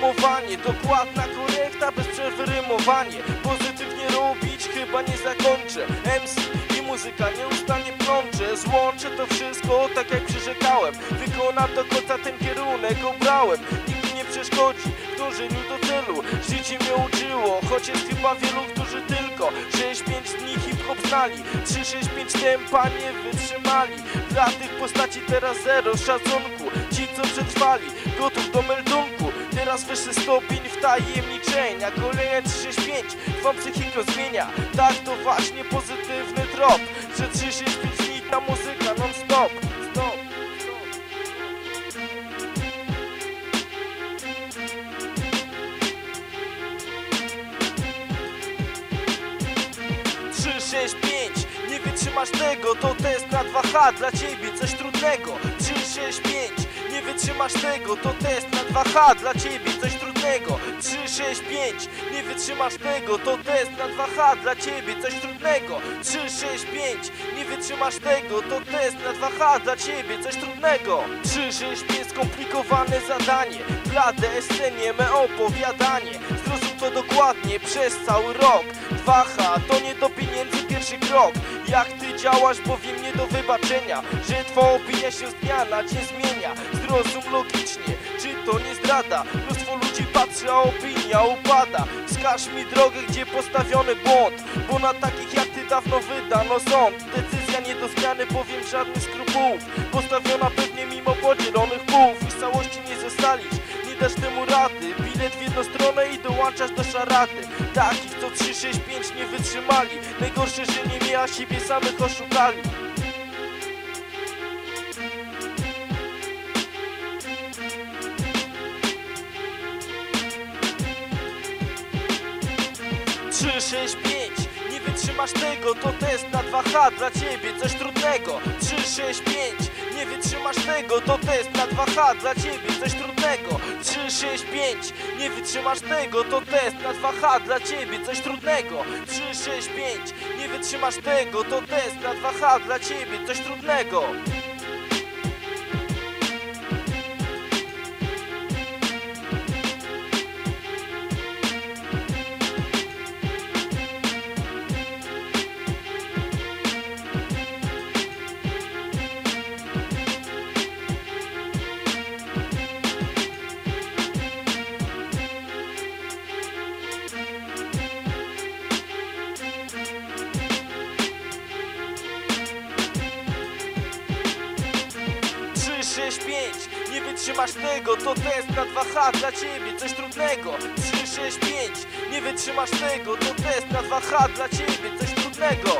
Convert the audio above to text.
Rozumowanie, dokładna korekta, bez przerwy rymowanie Pozytywnie robić chyba nie zakończę. MC i muzyka nieustannie plącze Złączę to wszystko tak jak przyrzekałem Wykonam do końca ten kierunek obrałem. Mi nie przeszkodzi w dążeniu do celu Życie mnie uczyło, choć jest chyba wielu, którzy tylko 6-5 dni hip-hop znali. 3-6-5 tempa nie wytrzymali. Dla tych postaci teraz zero szacunku. Ci co przetrwali, gotów do meldunku. Teraz wyższy stopień wtajemniczenia Kolejne 365 Twą psychikę zmienia. Tak to właśnie pozytywny trop Że 365 dni ta muzyka non stop 3, 6, 5 Nie wytrzymasz tego, to test na 2H Dla ciebie. Coś trudnego. 3, 6, 5 Nie wytrzymasz tego, to test na 2H Dla ciebie. Coś trudnego. 3, 6, 5 Nie wytrzymasz tego, to test na 2H Dla ciebie. Coś trudnego. 3, 6, 5 Nie wytrzymasz tego, to test na 2H Dla ciebie. Coś trudnego. 3, 6, 5 Skomplikowane zadanie? Dla DSC nieme opowiadanie. Zrozum to dokładnie przez cały rok. 2H to nie do pierwszy krok. Jak ty działasz, bowiem nie do wybaczenia Że twoja opinia się z dnia na dzień zmienia. Zrozum logicznie, czy to nie zdrada? Mnóstwo ludzi patrzy, a opinia upada. Wskaż mi drogę, gdzie postawiony błąd Bo na takich jak ty dawno wydano sąd Decyzja nie do zmiany, bowiem żadnych skrupułów. Postawiona pewnie szarady Takich co 365 nie wytrzymali. Najgorsze, że nie miała siebie samych oszukali. Trzy, sześć, pięć Nie wytrzymasz tego, to test na 2H Dla ciebie coś trudnego. 3, 6, 5 Nie wytrzymasz tego, to test na 2H Dla ciebie coś trudnego. 3, 6, 5 Nie wytrzymasz tego, to test na 2H Dla ciebie coś trudnego. 3, 6, 5 Nie wytrzymasz tego, to test na 2H Dla ciebie coś trudnego Trzy, sześć, pięć. Nie wytrzymasz tego, to test na 2H Dla ciebie coś trudnego. 3, 6, 5 Nie wytrzymasz tego, to test na 2H Dla ciebie coś trudnego